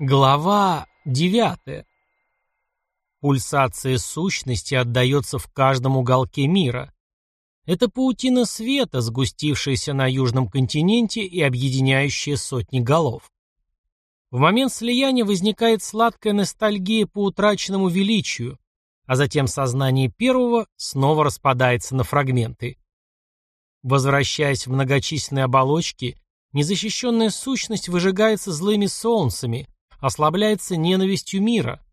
Глава 9. Пульсация сущности отдается в каждом уголке мира. Это паутина света, сгустившаяся на южном континенте и объединяющая сотни голов. В момент слияния возникает сладкая ностальгия по утраченному величию, а затем сознание первого снова распадается на фрагменты. Возвращаясь в многочисленные оболочки, незащищенная сущность выжигается злыми солнцами – ослабляется ненавистью мира.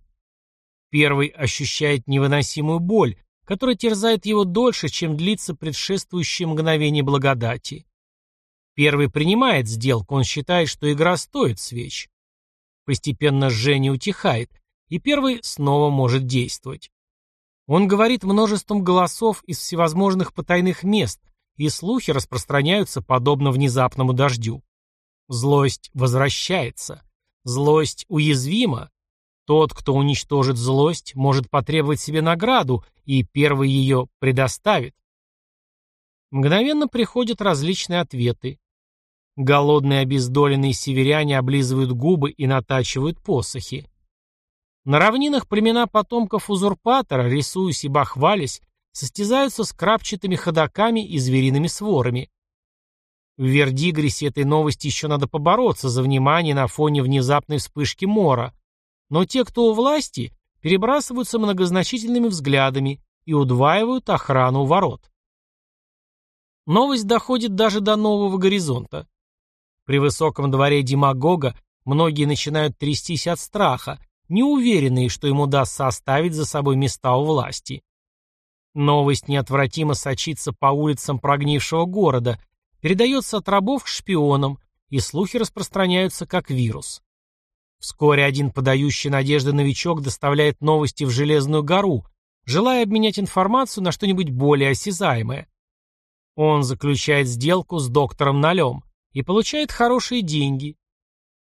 Первый ощущает невыносимую боль, которая терзает его дольше, чем длится предшествующее мгновение благодати. Первый принимает сделку, он считает, что игра стоит свеч. Постепенно жжение утихает, и первый снова может действовать. Он говорит множеством голосов из всевозможных потайных мест, и слухи распространяются подобно внезапному дождю. Злость возвращается. Злость уязвима. Тот, кто уничтожит злость, может потребовать себе награду, и первый ее предоставит. Мгновенно приходят различные ответы. Голодные обездоленные северяне облизывают губы и натачивают посохи. На равнинах племена потомков узурпатора, рисуясь и бахвались, состязаются с крапчатыми ходаками и звериными сворами. В Вердигресе этой новости еще надо побороться за внимание на фоне внезапной вспышки мора. Но те, кто у власти, перебрасываются многозначительными взглядами и удваивают охрану у ворот. Новость доходит даже до нового горизонта. При высоком дворе демагога многие начинают трястись от страха, неуверенные, что им удастся оставить за собой места у власти. Новость неотвратимо сочится по улицам прогнившего города, передается от рабов к шпионам, и слухи распространяются как вирус. Вскоре один подающий надежды новичок доставляет новости в Железную гору, желая обменять информацию на что-нибудь более осязаемое. Он заключает сделку с доктором Нолем и получает хорошие деньги.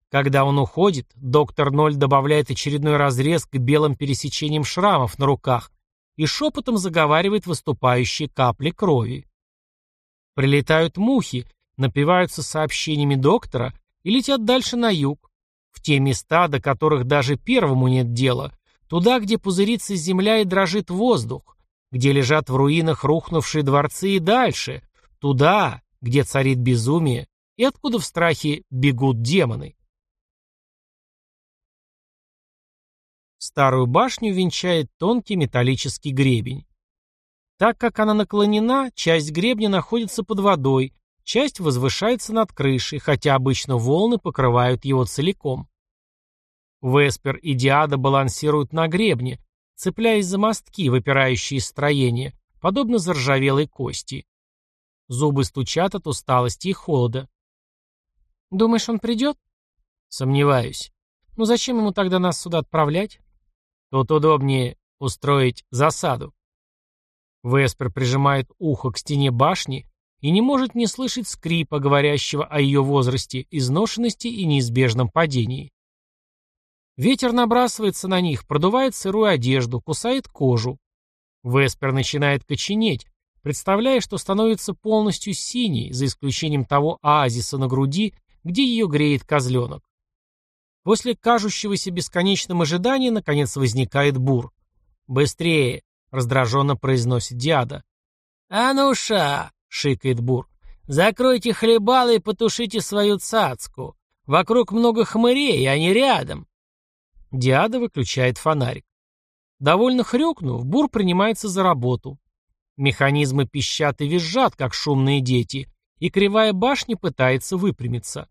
Когда он уходит, доктор Ноль добавляет очередной разрез к белым пересечениям шрамов на руках и шепотом заговаривает выступающие капли крови. Прилетают мухи, напиваются сообщениями доктора и летят дальше на юг, в те места, до которых даже первому нет дела, туда, где пузырится земля и дрожит воздух, где лежат в руинах рухнувшие дворцы и дальше, туда, где царит безумие и откуда в страхе бегут демоны. Старую башню венчает тонкий металлический гребень. Так как она наклонена, часть гребня находится под водой, часть возвышается над крышей, хотя обычно волны покрывают его целиком. Веспер и Диада балансируют на гребне, цепляясь за мостки, выпирающие из строения, подобно заржавелой кости. Зубы стучат от усталости и холода. «Думаешь, он придет?» «Сомневаюсь. Ну зачем ему тогда нас сюда отправлять?» «Тут удобнее устроить засаду». Веспер прижимает ухо к стене башни и не может не слышать скрипа, говорящего о ее возрасте, изношенности и неизбежном падении. Ветер набрасывается на них, продувает сырую одежду, кусает кожу. Веспер начинает коченеть, представляя, что становится полностью синей, за исключением того оазиса на груди, где ее греет козленок. После кажущегося бесконечным ожидания, наконец, возникает бур. «Быстрее! Раздраженно произносит Диада. «А ну-ша!» — шикает Бур. «Закройте хлебалы и потушите свою цацку. Вокруг много хмырей, а не рядом». Диада выключает фонарик. Довольно хрюкнув, Бур принимается за работу. Механизмы пищат и визжат, как шумные дети, и кривая башня пытается выпрямиться.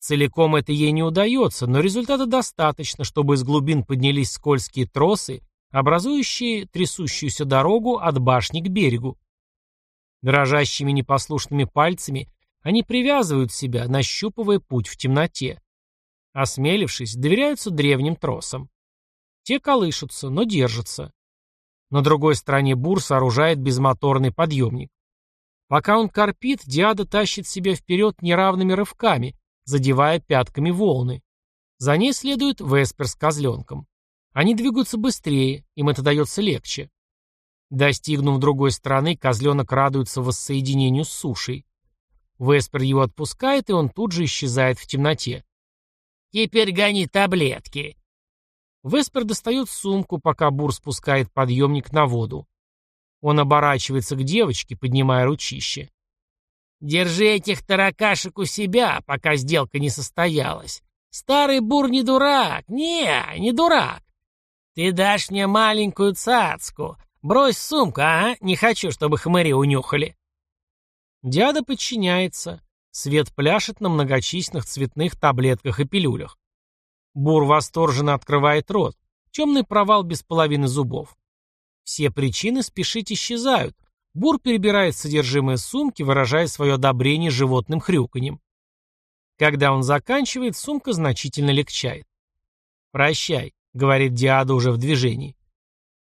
Целиком это ей не удается, но результата достаточно, чтобы из глубин поднялись скользкие тросы образующие трясущуюся дорогу от башни к берегу. Дрожащими непослушными пальцами они привязывают себя, нащупывая путь в темноте. Осмелившись, доверяются древним тросам. Те колышутся, но держатся. На другой стороне бур сооружает безмоторный подъемник. Пока он корпит, Диада тащит себя вперед неравными рывками, задевая пятками волны. За ней следует Веспер с козленком. Они двигаются быстрее, им это дается легче. Достигнув другой стороны, козленок радуется воссоединению с сушей. Веспер его отпускает, и он тут же исчезает в темноте. теперь гони таблетки». Веспер достает сумку, пока Бур спускает подъемник на воду. Он оборачивается к девочке, поднимая ручище. «Держи этих таракашек у себя, пока сделка не состоялась. Старый Бур не дурак, не, не дурак. Ты дашь мне маленькую цацку. Брось сумку, а? Не хочу, чтобы хмыри унюхали». Дяда подчиняется. Свет пляшет на многочисленных цветных таблетках и пилюлях. Бур восторженно открывает рот. Темный провал без половины зубов. Все причины спешить исчезают. Бур перебирает содержимое сумки, выражая свое одобрение животным хрюканьем. Когда он заканчивает, сумка значительно легчает. «Прощай», — говорит Диада уже в движении.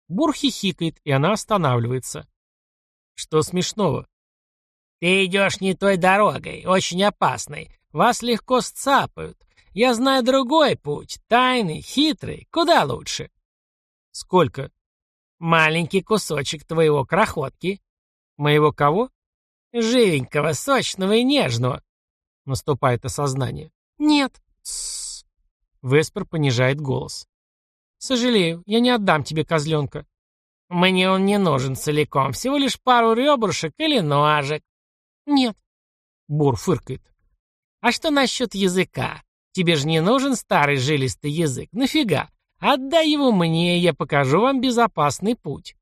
Бур хихикает, и она останавливается. «Что смешного?» «Ты идешь не той дорогой, очень опасной. Вас легко сцапают. Я знаю другой путь, тайный, хитрый, куда лучше». «Сколько?» «Маленький кусочек твоего крохотки». «Моего кого?» «Живенького, сочного и нежного». Наступает осознание. «Нет». Тссс. Веспер понижает голос. «Сожалею, я не отдам тебе козленка». «Мне он не нужен целиком, всего лишь пару ребрышек или ножек». «Нет». Бур фыркает. «А что насчет языка? Тебе же не нужен старый жилистый язык. Нафига? Отдай его мне, я покажу вам безопасный путь».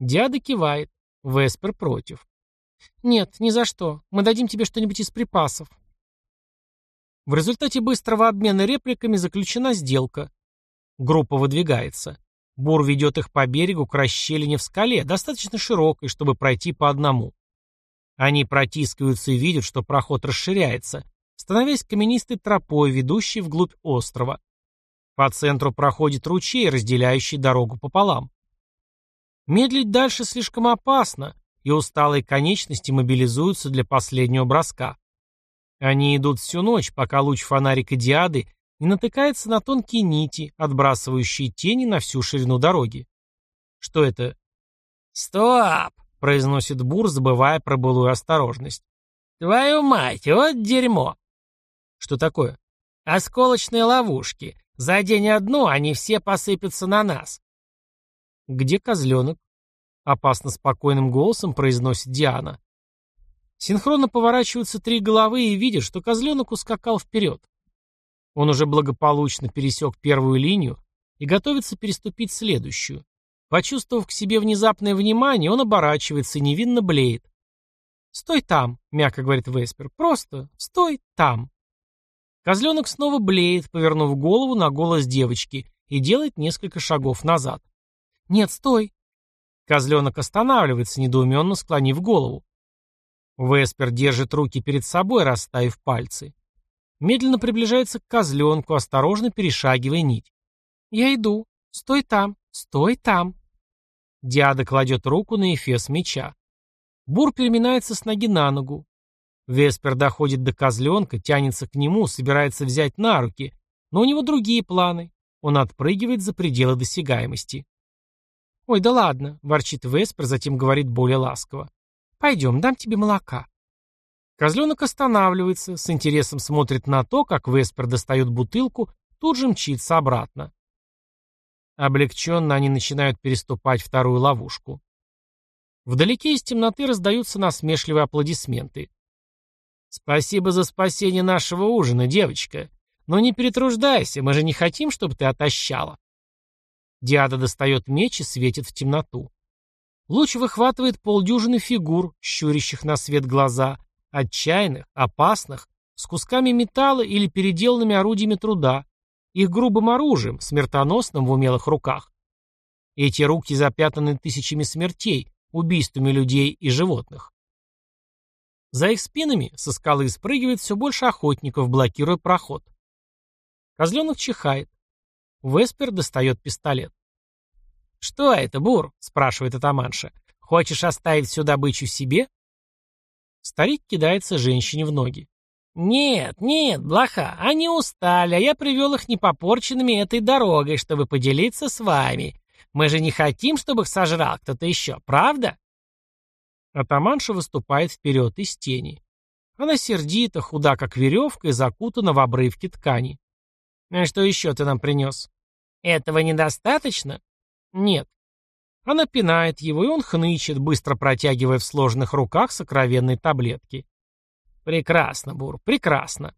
Дяда кивает. Веспер против. «Нет, ни за что. Мы дадим тебе что-нибудь из припасов». В результате быстрого обмена репликами заключена сделка. Группа выдвигается. Бур ведет их по берегу к расщелине в скале, достаточно широкой, чтобы пройти по одному. Они протискиваются и видят, что проход расширяется, становясь каменистой тропой, ведущей вглубь острова. По центру проходит ручей, разделяющий дорогу пополам. Медлить дальше слишком опасно, и усталые конечности мобилизуются для последнего броска. Они идут всю ночь, пока луч фонарика диады не натыкается на тонкие нити, отбрасывающие тени на всю ширину дороги. Что это? «Стоп!» — произносит Бур, забывая про былую осторожность. «Твою мать, вот дерьмо!» «Что такое?» «Осколочные ловушки. За день одну они все посыпятся на нас». «Где козленок?» — опасно спокойным голосом произносит Диана. Синхронно поворачиваются три головы и видят, что козленок ускакал вперед. Он уже благополучно пересек первую линию и готовится переступить следующую. Почувствовав к себе внезапное внимание, он оборачивается и невинно блеет. «Стой там», — мягко говорит Веспер, — «просто стой там». Козленок снова блеет, повернув голову на голос девочки, и делает несколько шагов назад. «Нет, стой!» Козленок останавливается, недоуменно склонив голову. Веспер держит руки перед собой, расставив пальцы. Медленно приближается к козленку, осторожно перешагивая нить. «Я иду. Стой там. Стой там». Диада кладет руку на эфес меча. Бур переминается с ноги на ногу. Веспер доходит до козленка, тянется к нему, собирается взять на руки, но у него другие планы. Он отпрыгивает за пределы досягаемости. «Ой, да ладно», — ворчит Веспер, затем говорит более ласково. «Пойдем, дам тебе молока». Козленок останавливается, с интересом смотрит на то, как Веспер достает бутылку, тут же мчится обратно. Облегченно они начинают переступать вторую ловушку. Вдалеке из темноты раздаются насмешливые аплодисменты. «Спасибо за спасение нашего ужина, девочка. Но не перетруждайся, мы же не хотим, чтобы ты отощала». Диада достает меч и светит в темноту. Луч выхватывает полдюжины фигур, щурящих на свет глаза, Отчаянных, опасных, с кусками металла или переделанными орудиями труда, их грубым оружием, смертоносным в умелых руках. Эти руки запятнаны тысячами смертей, убийствами людей и животных. За их спинами со скалы спрыгивает все больше охотников, блокируя проход. Козленок чихает. Веспер достает пистолет. «Что это, Бур?» — спрашивает атаманша. «Хочешь оставить всю добычу себе?» Старик кидается женщине в ноги. «Нет, нет, блоха, они устали, а я привел их непопорченными этой дорогой, чтобы поделиться с вами. Мы же не хотим, чтобы их сожрал кто-то еще, правда?» Атаманша выступает вперед из тени. Она сердита, худа как веревка и закутана в обрывки ткани. А что еще ты нам принес? Этого недостаточно? Нет. Она пинает его, и он хнычет, быстро протягивая в сложенных руках сокровенные таблетки. Прекрасно, Бур, прекрасно.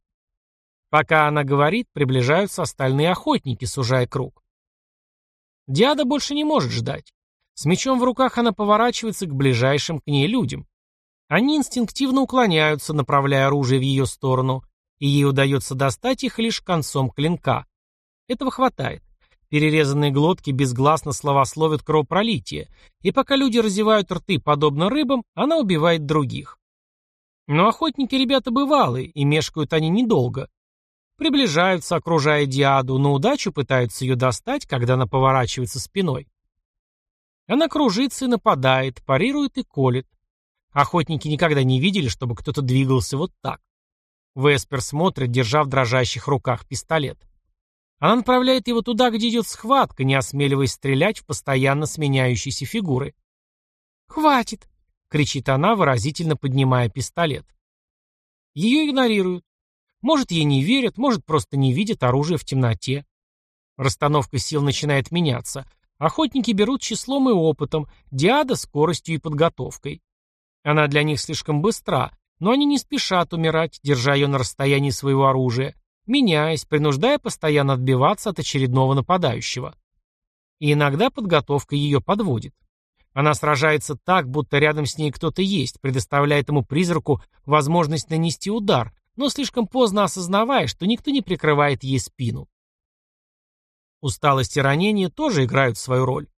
Пока она говорит, приближаются остальные охотники, сужая круг. Диада больше не может ждать. С мечом в руках она поворачивается к ближайшим к ней людям. Они инстинктивно уклоняются, направляя оружие в ее сторону, и ей удается достать их лишь концом клинка. Этого хватает. Перерезанные глотки безгласно словословят кровопролитие, и пока люди разевают рты, подобно рыбам, она убивает других. Но охотники ребята бывалые, и мешкают они недолго. Приближаются, окружая Диаду, на удачу пытаются ее достать, когда она поворачивается спиной. Она кружится и нападает, парирует и колет. Охотники никогда не видели, чтобы кто-то двигался вот так. Веспер смотрит, держа в дрожащих руках пистолет. Она направляет его туда, где идет схватка, не осмеливаясь стрелять в постоянно сменяющиеся фигуры. «Хватит!» — кричит она, выразительно поднимая пистолет. Ее игнорируют. Может, ей не верят, может, просто не видят оружие в темноте. Расстановка сил начинает меняться. Охотники берут числом и опытом, Диада — скоростью и подготовкой. Она для них слишком быстра, но они не спешат умирать, держа ее на расстоянии своего оружия, меняясь, принуждая постоянно отбиваться от очередного нападающего. И иногда подготовка ее подводит. Она сражается так, будто рядом с ней кто-то есть, предоставляя этому призраку возможность нанести удар, но слишком поздно осознавая, что никто не прикрывает ей спину. Усталость и ранения тоже играют свою роль.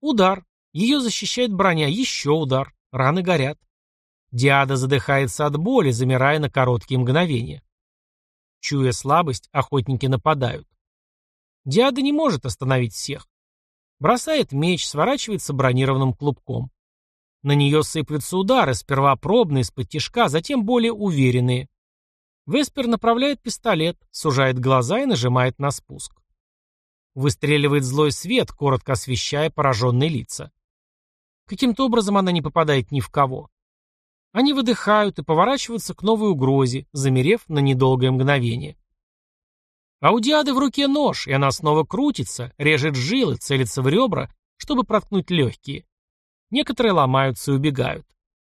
Удар. Ее защищает броня. Еще удар. Раны горят. Диада задыхается от боли, замирая на короткие мгновения. Чуя слабость, охотники нападают. Диада не может остановить всех. Бросает меч, сворачивается бронированным клубком. На нее сыплются удары, сперва пробные, из-под тишка, затем более уверенные. Веспер направляет пистолет, сужает глаза и нажимает на спуск. Выстреливает злой свет, коротко освещая пораженные лица. Каким-то образом она не попадает ни в кого. Они выдыхают и поворачиваются к новой угрозе, замерев на недолгое мгновение. А у Диады в руке нож, и она снова крутится, режет жилы, целится в ребра, чтобы проткнуть легкие. Некоторые ломаются и убегают.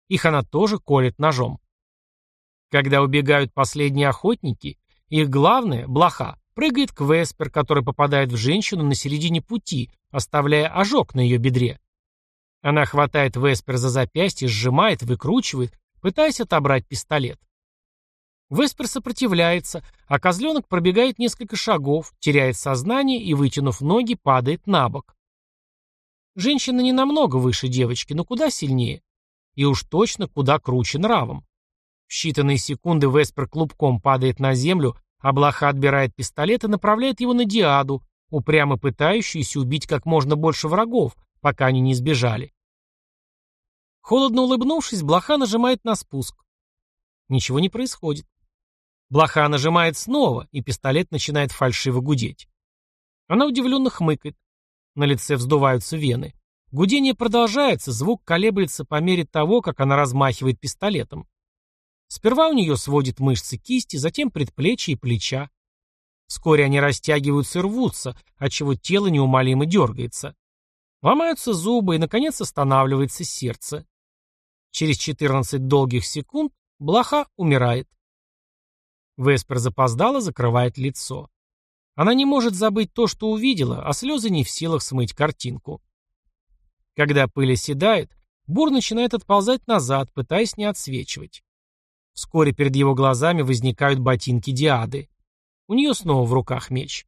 Их она тоже колет ножом. Когда убегают последние охотники, их главное, блоха, прыгает к Веспер, который попадает в женщину на середине пути, оставляя ожог на ее бедре. Она хватает Веспер за запястье, сжимает, выкручивает, пытаясь отобрать пистолет. Веспер сопротивляется, а козленок пробегает несколько шагов, теряет сознание и, вытянув ноги, падает на бок. Женщина не намного выше девочки, но куда сильнее. И уж точно куда круче нравом. В считанные секунды Веспер клубком падает на землю, а Блоха отбирает пистолет и направляет его на Диаду, упрямо пытающуюся убить как можно больше врагов, пока они не сбежали. Холодно улыбнувшись, Блоха нажимает на спуск. Ничего не происходит. Блоха нажимает снова, и пистолет начинает фальшиво гудеть. Она удивленно хмыкает. На лице вздуваются вены. Гудение продолжается, звук колеблется по мере того, как она размахивает пистолетом. Сперва у нее сводит мышцы кисти, затем предплечья и плеча. Вскоре они растягиваются и рвутся, отчего тело неумолимо дергается. Ломаются зубы и, наконец, останавливается сердце. Через 14 долгих секунд блоха умирает. Веспер запоздала, закрывает лицо. Она не может забыть то, что увидела, а слезы не в силах смыть картинку. Когда пыль оседает, Бур начинает отползать назад, пытаясь не отсвечивать. Вскоре перед его глазами возникают ботинки Диады. У нее снова в руках меч.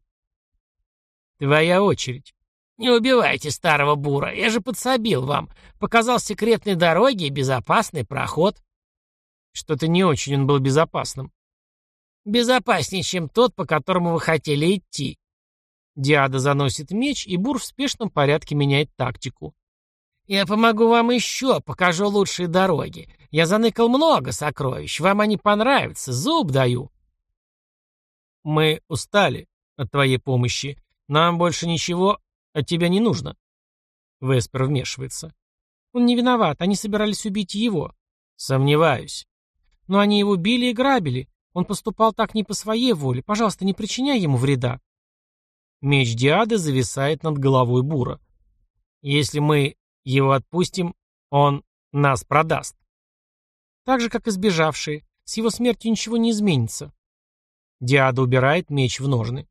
«Твоя очередь». «Не убивайте старого бура, я же подсобил вам. Показал секретные дороги и безопасный проход». Что-то не очень он был безопасным. «Безопаснее, чем тот, по которому вы хотели идти». Диада заносит меч, и Бур в спешном порядке меняет тактику. «Я помогу вам еще, покажу лучшие дороги. Я заныкал много сокровищ, вам они понравятся, зуб даю». «Мы устали от твоей помощи. Нам больше ничего от тебя не нужно». Веспер вмешивается. «Он не виноват, они собирались убить его». «Сомневаюсь». «Но они его били и грабили. Он поступал так не по своей воле. Пожалуйста, не причиняй ему вреда. Меч Диады зависает над головой Бура. Если мы его отпустим, он нас продаст. Так же, как и сбежавшие. С его смертью ничего не изменится. Диада убирает меч в ножны.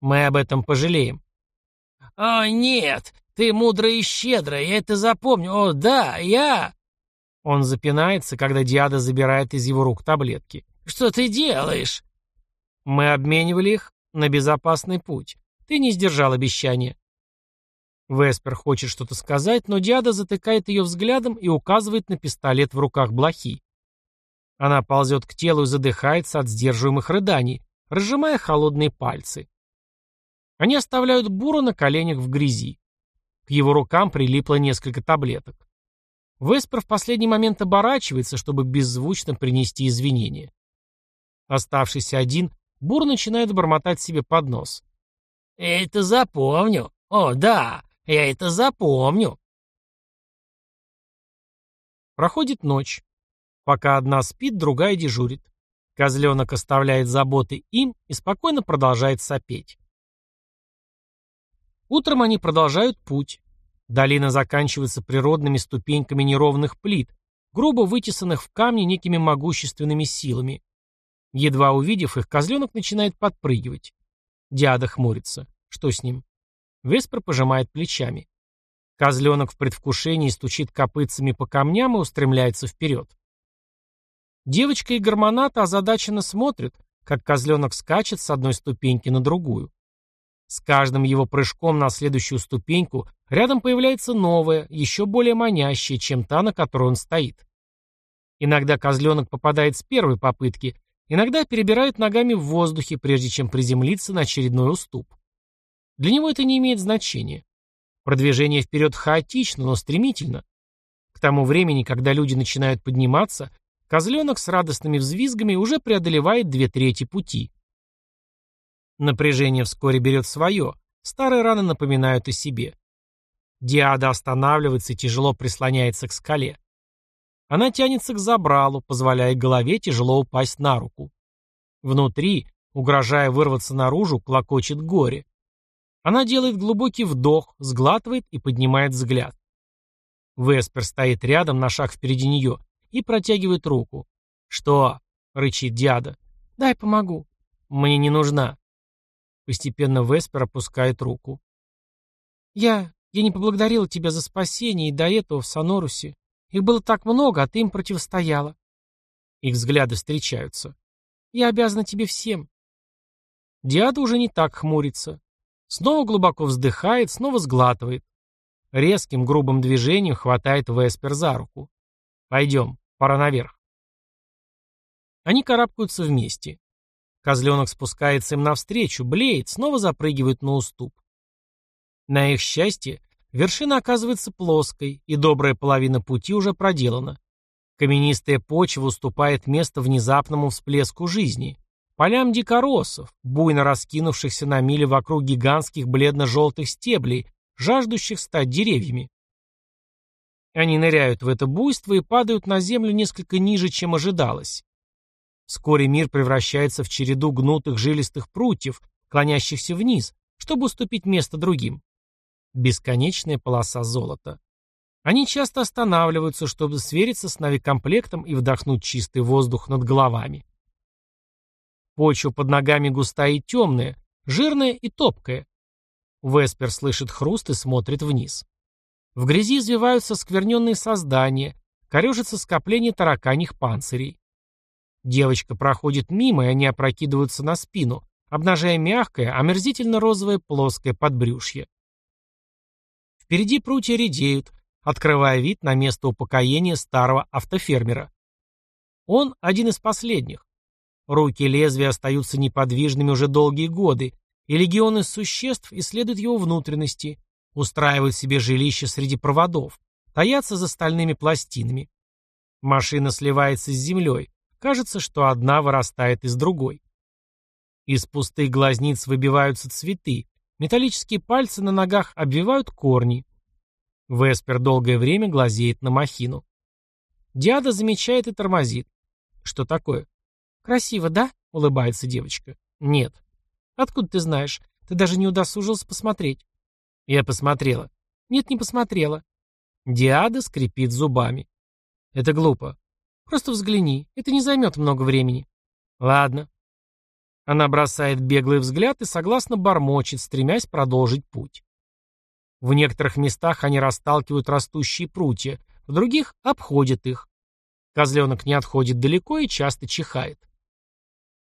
Мы об этом пожалеем. «О, нет! Ты мудрая и щедрая, я это запомню. О, да, я...» Он запинается, когда Диада забирает из его рук таблетки. «Что ты делаешь?» «Мы обменивали их на безопасный путь. Ты не сдержал обещания». Веспер хочет что-то сказать, но Диада затыкает ее взглядом и указывает на пистолет в руках блохи. Она ползет к телу и задыхается от сдерживаемых рыданий, разжимая холодные пальцы. Они оставляют Буру на коленях в грязи. К его рукам прилипло несколько таблеток. Веспер в последний момент оборачивается, чтобы беззвучно принести извинения. Оставшийся один, Бур начинает бормотать себе под нос. «Это запомню. О, да, я это запомню». Проходит ночь. Пока одна спит, другая дежурит. Козленок оставляет заботы им и спокойно продолжает сопеть. Утром они продолжают путь. Долина заканчивается природными ступеньками неровных плит, грубо вытесанных в камне некими могущественными силами. Едва увидев их, козленок начинает подпрыгивать. Диада хмурится. Что с ним? Веспер пожимает плечами. Козленок в предвкушении стучит копытцами по камням и устремляется вперед. Девочка и гормоната озадаченно смотрят, как козленок скачет с одной ступеньки на другую. С каждым его прыжком на следующую ступеньку рядом появляется новая, еще более манящая, чем та, на которой он стоит. Иногда козленок попадает с первой попытки, иногда перебирает ногами в воздухе, прежде чем приземлиться на очередной уступ. Для него это не имеет значения. Продвижение вперед хаотично, но стремительно. К тому времени, когда люди начинают подниматься, Козленок с радостными взвизгами уже преодолевает две трети пути. Напряжение вскоре берет свое, старые раны напоминают о себе. Диада останавливается и тяжело прислоняется к скале. Она тянется к забралу, позволяя голове тяжело упасть на руку. Внутри, угрожая вырваться наружу, клокочет горе. Она делает глубокий вдох, сглатывает и поднимает взгляд. Веспер стоит рядом, на шаг впереди нее, и протягивает руку. «Что?» — рычит Диада. «Дай помогу». «Мне не нужна». Постепенно Веспер опускает руку. «Я... я не поблагодарила тебя за спасение и до этого в Сонорусе. Их было так много, а ты им противостояла». Их взгляды встречаются. «Я обязана тебе всем». Диада уже не так хмурится. Снова глубоко вздыхает, снова сглатывает. Резким, грубым движением хватает Веспер за руку. «Пойдем, Пора наверх. Они карабкаются вместе. Козленок спускается им навстречу, блеет, снова запрыгивает на уступ. На их счастье, вершина оказывается плоской, и добрая половина пути уже проделана. Каменистая почва уступает место внезапному всплеску жизни. Полям дикоросов, буйно раскинувшихся на миле вокруг гигантских бледно-желтых стеблей, жаждущих стать деревьями. Они ныряют в это буйство и падают на землю несколько ниже, чем ожидалось. Вскоре мир превращается в череду гнутых жилистых прутьев, клонящихся вниз, чтобы уступить место другим. Бесконечная полоса золота. Они часто останавливаются, чтобы свериться с навикомплектом и вдохнуть чистый воздух над головами. Почва под ногами густая и темная, жирная и топкая. Веспер слышит хруст и смотрит вниз. В грязи извиваются скверненные создания, корежится скопление тараканьих панцирей. Девочка проходит мимо, и они опрокидываются на спину, обнажая мягкое, омерзительно-розовое плоское подбрюшье. Впереди прутья редеют, открывая вид на место упокоения старого автофермера. Он один из последних. Руки лезвия остаются неподвижными уже долгие годы, и легионы существ исследуют его внутренности, устраивают себе жилище среди проводов, таятся за стальными пластинами. Машина сливается с землей, кажется, что одна вырастает из другой. Из пустых глазниц выбиваются цветы, металлические пальцы на ногах обвивают корни. Веспер долгое время глазеет на махину. Диада замечает и тормозит. Что такое? «Красиво, да?» — улыбается девочка. «Нет». «Откуда ты знаешь? Ты даже не удосужился посмотреть». Я посмотрела. «Нет, не посмотрела». Диада скрипит зубами. «Это глупо. Просто взгляни. Это не займет много времени». «Ладно». Она бросает беглый взгляд и согласно бормочет, стремясь продолжить путь. В некоторых местах они расталкивают растущие прутья, в других обходят их. Козленок не отходит далеко и часто чихает.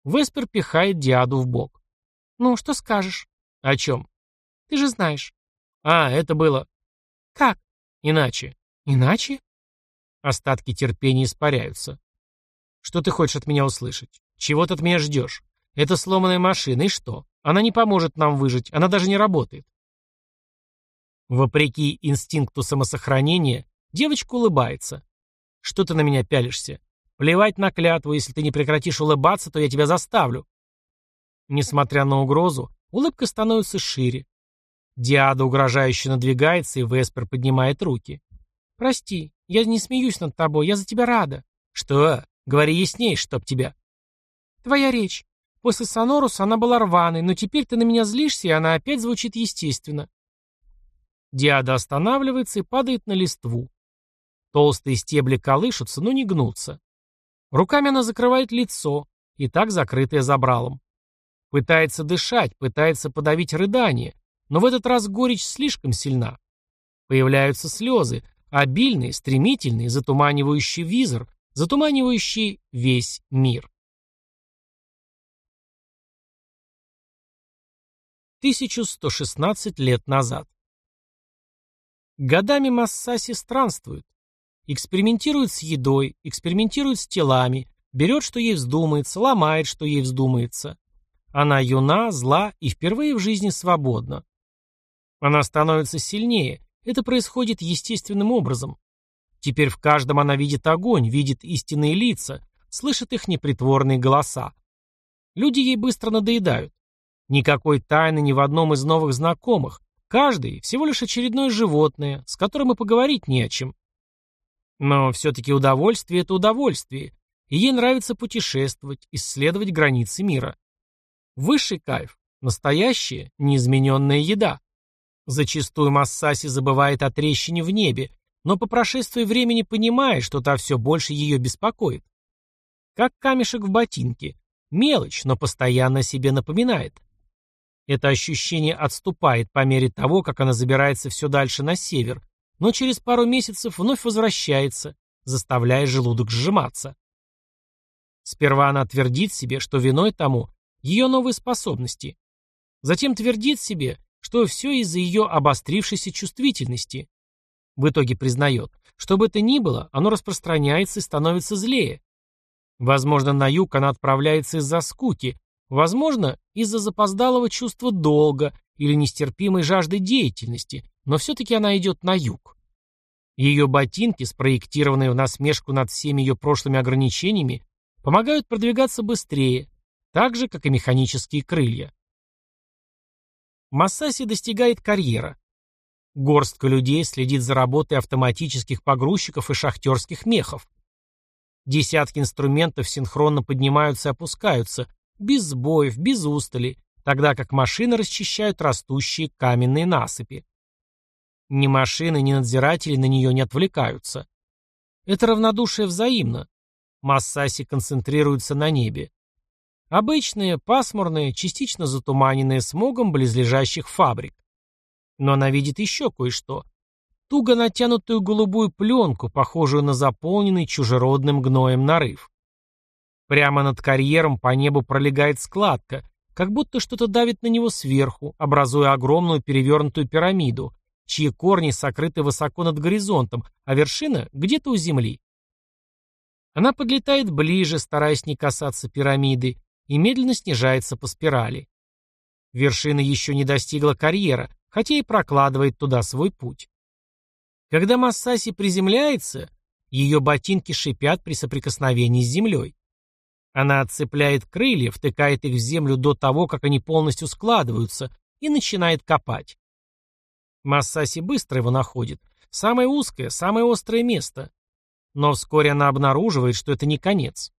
Веспер пихает Диаду в бок. «Ну, что скажешь?» «О чем?» «Ты же знаешь». «А, это было...» «Как?» «Иначе». «Иначе?» Остатки терпения испаряются. «Что ты хочешь от меня услышать? Чего ты от меня ждешь? Это сломанная машина, и что? Она не поможет нам выжить, она даже не работает». Вопреки инстинкту самосохранения, девочка улыбается. «Что ты на меня пялишься? Плевать на клятву, если ты не прекратишь улыбаться, то я тебя заставлю. Несмотря на угрозу, улыбка становится шире. Диада угрожающе надвигается, и Веспер поднимает руки. «Прости, я не смеюсь над тобой, я за тебя рада». «Что? Говори ясней, чтоб тебя». «Твоя речь. После Сонорус она была рваной, но теперь ты на меня злишься, и она опять звучит естественно». Диада останавливается и падает на листву. Толстые стебли колышутся, но не гнутся. Руками она закрывает лицо, и так закрытое забралом. Пытается дышать, пытается подавить рыдание, но в этот раз горечь слишком сильна. Появляются слезы, обильные, стремительные, затуманивающий визор, затуманивающий весь мир. 1116 лет назад. Годами Массаси странствует. Экспериментирует с едой, экспериментирует с телами, берет, что ей вздумается, ломает, что ей вздумается. Она юна, зла и впервые в жизни свободна. Она становится сильнее. Это происходит естественным образом. Теперь в каждом она видит огонь, видит истинные лица, слышит их непритворные голоса. Люди ей быстро надоедают. Никакой тайны ни в одном из новых знакомых. Каждый всего лишь очередное животное, с которым и поговорить не о чем. Но все-таки удовольствие – это удовольствие, и ей нравится путешествовать, исследовать границы мира. Высший кайф – настоящая, неизмененная еда. Зачастую Массаси забывает о трещине в небе, но по прошествии времени понимает, что та все больше ее беспокоит. Как камешек в ботинке. Мелочь, но постоянно себе напоминает. Это ощущение отступает по мере того, как она забирается все дальше на север, но через пару месяцев вновь возвращается, заставляя желудок сжиматься. Сперва она твердит себе, что виной тому ее новые способности. Затем твердит себе, что все из-за ее обострившейся чувствительности. В итоге признает, что бы это ни было, оно распространяется и становится злее. Возможно, на юг она отправляется из-за скуки, возможно, из-за запоздалого чувства долга или нестерпимой жажды деятельности, но все-таки она идет на юг. Ее ботинки, спроектированные в насмешку над всеми ее прошлыми ограничениями, помогают продвигаться быстрее, так же, как и механические крылья. Массаси достигает карьера. Горстка людей следит за работой автоматических погрузчиков и шахтерских мехов. Десятки инструментов синхронно поднимаются и опускаются, без сбоев, без устали, тогда как машины расчищают растущие каменные насыпи. Ни машины, ни надзиратели на нее не отвлекаются. Это равнодушие взаимно. Массаси концентрируется на небе. Обычные, пасмурные, частично затуманенные смогом близлежащих фабрик. Но она видит еще кое-что. Туго натянутую голубую пленку, похожую на заполненный чужеродным гноем нарыв. Прямо над карьером по небу пролегает складка, как будто что-то давит на него сверху, образуя огромную перевернутую пирамиду, чьи корни сокрыты высоко над горизонтом, а вершина где-то у земли. Она подлетает ближе, стараясь не касаться пирамиды, и медленно снижается по спирали. Вершина еще не достигла карьера, хотя и прокладывает туда свой путь. Когда Массаси приземляется, ее ботинки шипят при соприкосновении с землей. Она отцепляет крылья, втыкает их в землю до того, как они полностью складываются, и начинает копать. Массаси быстро его находит. Самое узкое, самое острое место. Но вскоре она обнаруживает, что это не конец.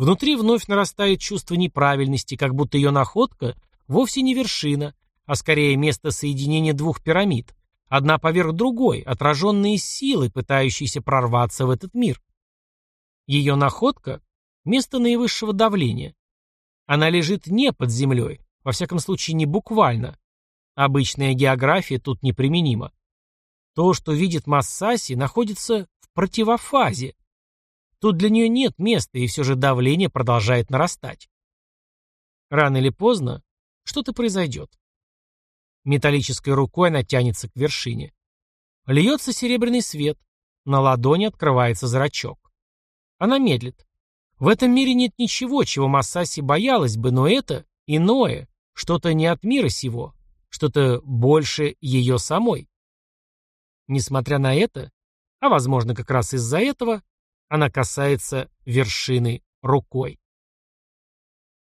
Внутри вновь нарастает чувство неправильности, как будто ее находка вовсе не вершина, а скорее место соединения двух пирамид, одна поверх другой, отраженные силы, пытающиеся прорваться в этот мир. Ее находка – место наивысшего давления. Она лежит не под землей, во всяком случае не буквально. Обычная география тут неприменима. То, что видит Массаси, находится в противофазе. Тут для нее нет места, и все же давление продолжает нарастать. Рано или поздно что-то произойдет. Металлической рукой она тянется к вершине. Льется серебряный свет. На ладони открывается зрачок. Она медлит. В этом мире нет ничего, чего Масаси боялась бы, но это иное, что-то не от мира сего, что-то больше ее самой. Несмотря на это, а возможно как раз из-за этого, она касается вершины рукой.